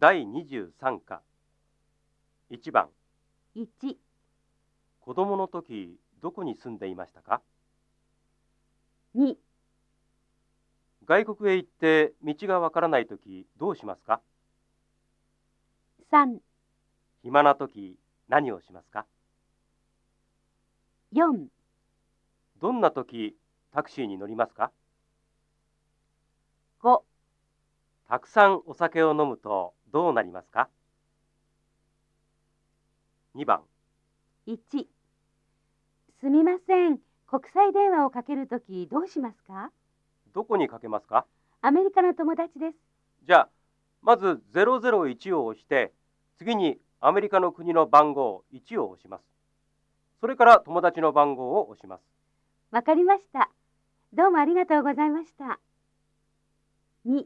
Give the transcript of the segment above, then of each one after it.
第23課。1番。1、子供の時どこに住んでいましたか？2、外国へ行って道がわからない時どうしますか？3、暇な時何をしますか？4、どんな時タクシーに乗りますか？5、たくさんお酒を飲むとどうなりますか？2番1。すみません。国際電話をかけるときどうしますか？どこにかけますか？アメリカの友達です。じゃあまず001を押して次にアメリカの国の番号1を押しますそれから友達の番号を押しますわかりました。どうもありがとうございました。2、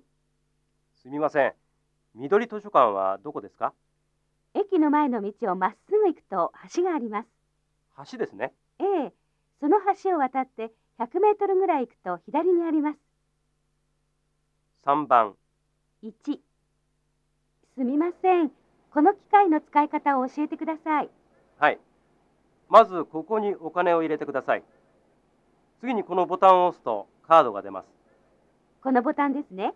すみません緑図書館はどこですか？駅の前の道をまっすぐ行くと橋があります。橋ですねええ、その橋を渡って100メートルぐらい行くと左にあります。3番1すみません。この機械の使い方を教えてください。はいまずここにお金を入れてください次にこのボタンを押すとカードが出ますこのボタンですね。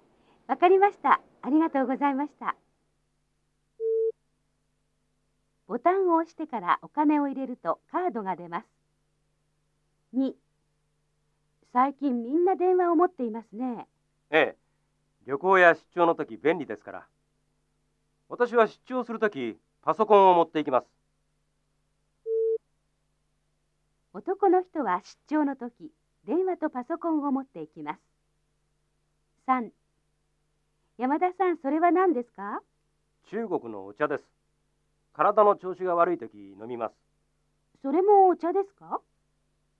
わかりました。ありがとうございました。ボタンを押してからお金を入れるとカードが出ます。2最近みんな電話を持っていますね。ええ旅行や出張の時便利ですから私は出張する時パソコンを持っていきます男の人は出張の時、電話とパソコンを持っていきます。3山田さん、それは何ですか？中国のお茶です。体の調子が悪い時飲みます。それもお茶ですか？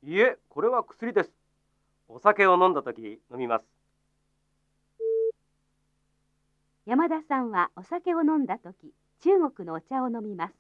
いえこれは薬です。お酒を飲んだ時飲みます。山田さんはお酒を飲んだ時、中国のお茶を飲みます。